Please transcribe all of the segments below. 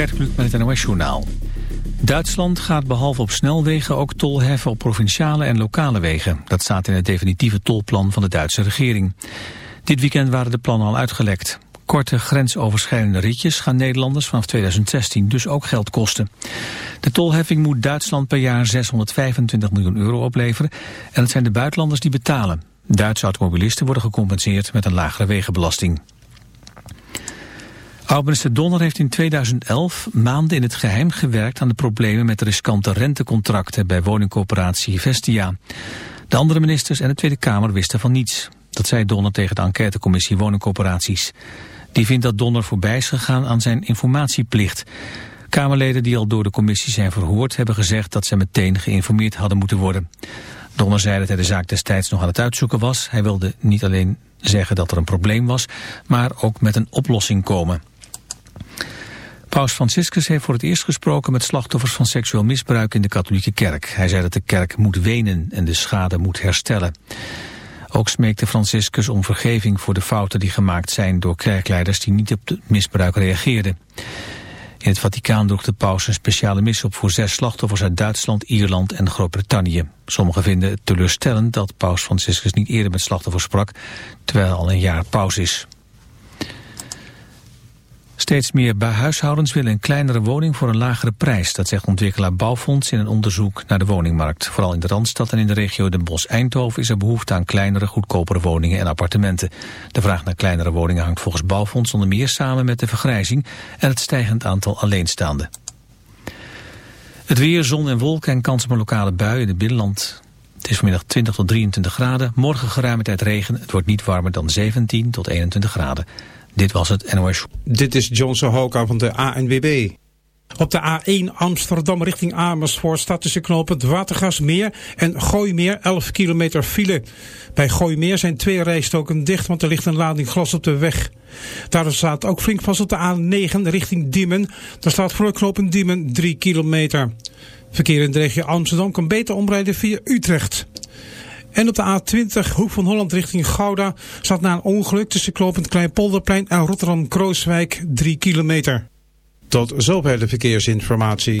Gert met het NOS-journaal. Duitsland gaat behalve op snelwegen ook tol heffen op provinciale en lokale wegen. Dat staat in het definitieve tolplan van de Duitse regering. Dit weekend waren de plannen al uitgelekt. Korte grensoverschrijdende ritjes gaan Nederlanders vanaf 2016 dus ook geld kosten. De tolheffing moet Duitsland per jaar 625 miljoen euro opleveren en het zijn de buitenlanders die betalen. Duitse automobilisten worden gecompenseerd met een lagere wegenbelasting. Oud-minister Donner heeft in 2011 maanden in het geheim gewerkt aan de problemen met riskante rentecontracten bij woningcoöperatie Vestia. De andere ministers en de Tweede Kamer wisten van niets. Dat zei Donner tegen de enquêtecommissie woningcoöperaties. Die vindt dat Donner voorbij is gegaan aan zijn informatieplicht. Kamerleden die al door de commissie zijn verhoord hebben gezegd dat ze meteen geïnformeerd hadden moeten worden. Donner zei dat hij de zaak destijds nog aan het uitzoeken was. Hij wilde niet alleen zeggen dat er een probleem was, maar ook met een oplossing komen. Paus Franciscus heeft voor het eerst gesproken met slachtoffers van seksueel misbruik in de katholieke kerk. Hij zei dat de kerk moet wenen en de schade moet herstellen. Ook smeekte Franciscus om vergeving voor de fouten die gemaakt zijn door kerkleiders die niet op het misbruik reageerden. In het Vaticaan droeg de paus een speciale mis op voor zes slachtoffers uit Duitsland, Ierland en Groot-Brittannië. Sommigen vinden het teleurstellend dat paus Franciscus niet eerder met slachtoffers sprak, terwijl al een jaar pauze is. Steeds meer huishoudens willen een kleinere woning voor een lagere prijs. Dat zegt ontwikkelaar Bouwfonds in een onderzoek naar de woningmarkt. Vooral in de Randstad en in de regio Den Bosch-Eindhoven is er behoefte aan kleinere, goedkopere woningen en appartementen. De vraag naar kleinere woningen hangt volgens Bouwfonds onder meer samen met de vergrijzing en het stijgend aantal alleenstaanden. Het weer, zon en wolken en kans op een lokale bui in het binnenland. Het is vanmiddag 20 tot 23 graden. Morgen geruime tijd regen. Het wordt niet warmer dan 17 tot 21 graden. Dit was het NOS. Dit is Johnson Hoka van de ANWB. Op de A1 Amsterdam richting Amersfoort staat tussen knooppunt Watergasmeer en Gooimeer 11 kilometer file. Bij Gooimeer zijn twee rijstoken dicht, want er ligt een lading glas op de weg. Daar staat ook flink vast op de A9 richting Diemen. Daar staat voor knooppunt Diemen 3 kilometer. Verkeer in de regio Amsterdam kan beter omrijden via Utrecht. En op de A20 Hoek van Holland richting Gouda staat na een ongeluk tussen Klopend Kleinpolderplein en Rotterdam-Krooswijk 3 kilometer. Tot zover de verkeersinformatie.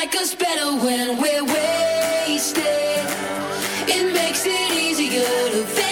like us better when we're wasted. It makes it easier to fade.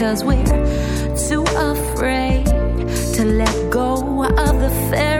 Cause we're too afraid to let go of the fairy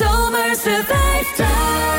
zomerse vijftig.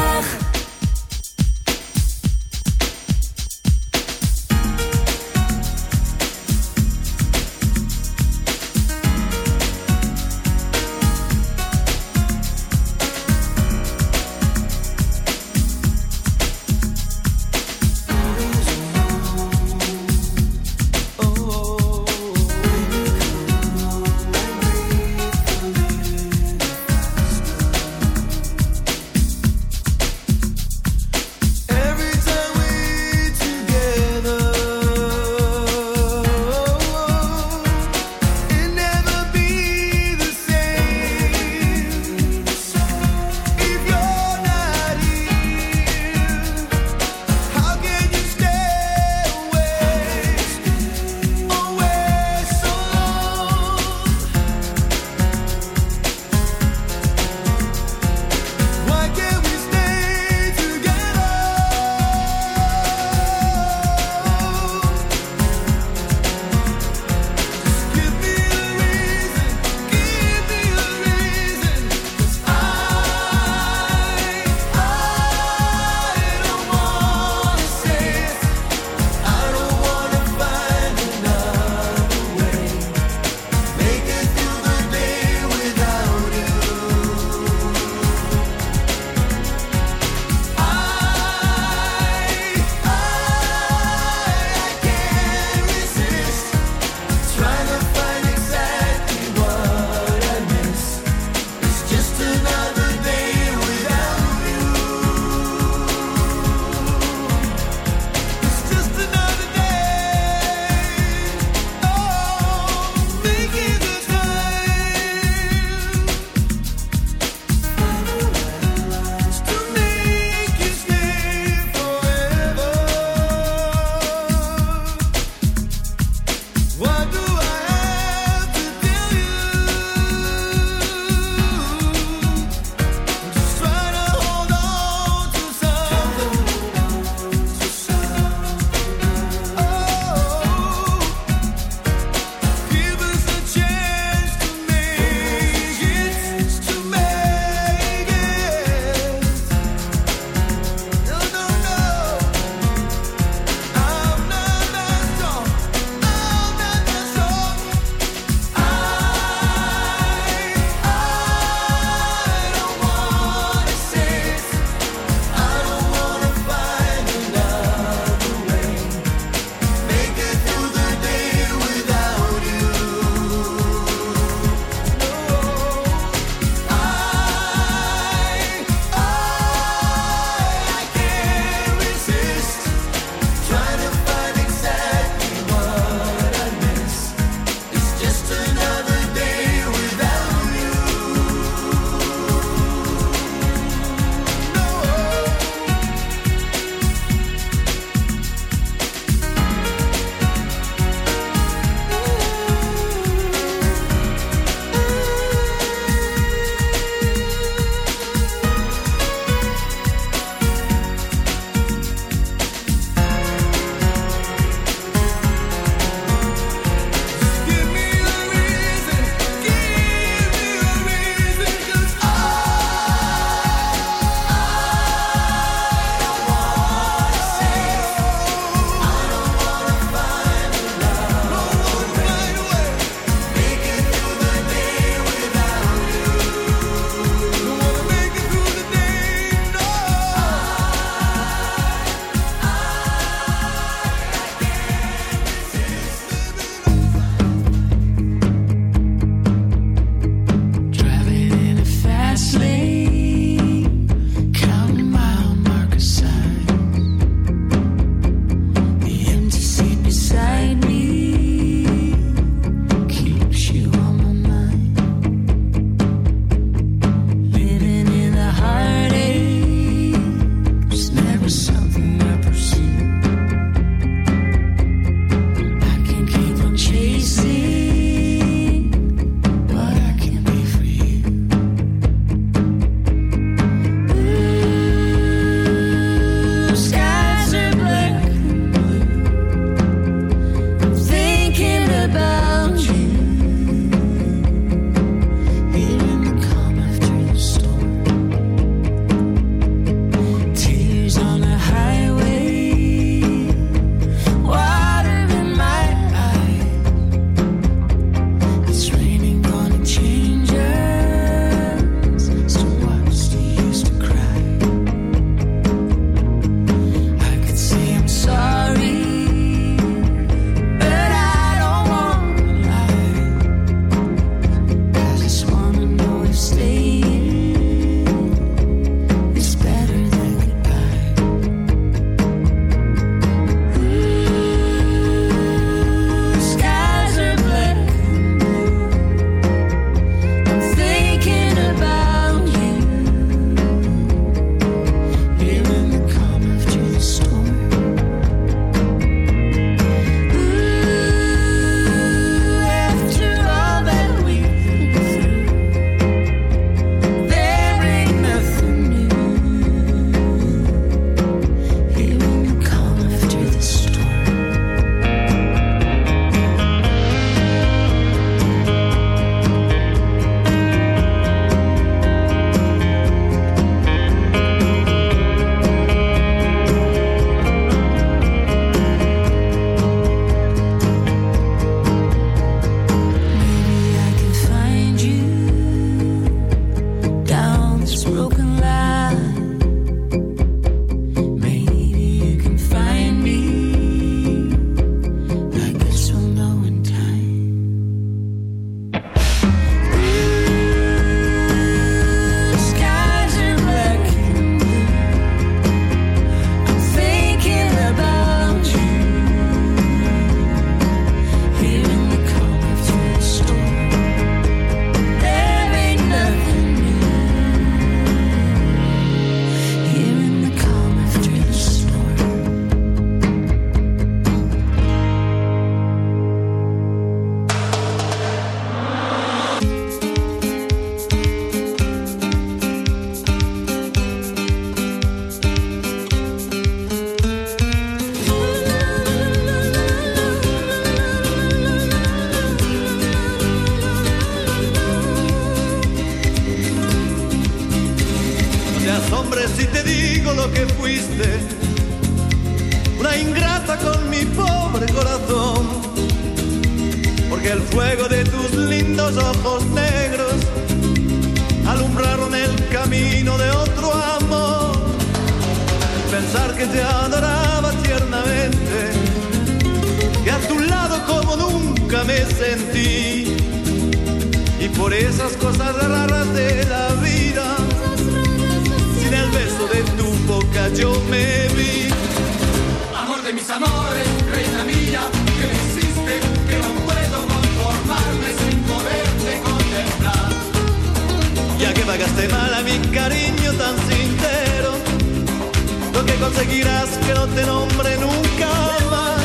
conseguirás que no te nombre nunca más.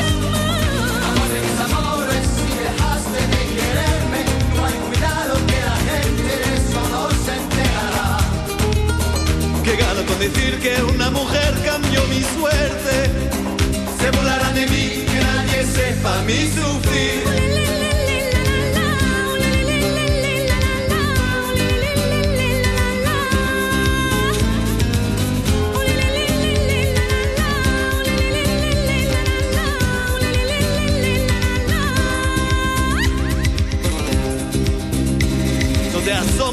Amores, amores, si dejaste de quererme, no hay cuidado que la gente de eso no se enterará. Que gano con decir que una mujer cambió mi suerte. Se burlarán de mí, que nadie sepa mi sufrir.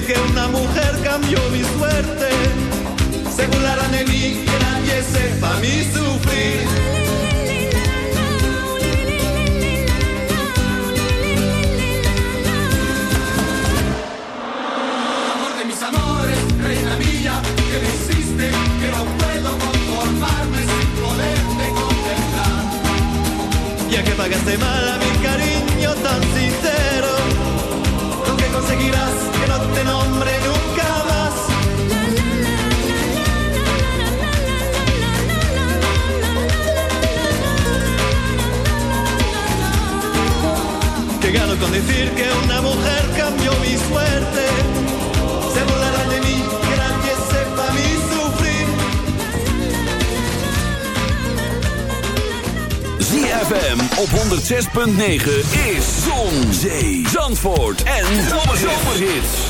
Decir que una mujer cambió mi suerte. Se burlarán de mí, que nadie sepa mi sufrir. Amor de mis amores, con decir que una mujer cambió mi suerte. Se burlarán de mí, que nadie sepa mi sufrir. ZFM op 106.9 is Zon, Zee, Zandvoort en Zomerhits.